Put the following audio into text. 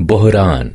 بحران